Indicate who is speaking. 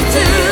Speaker 1: to do.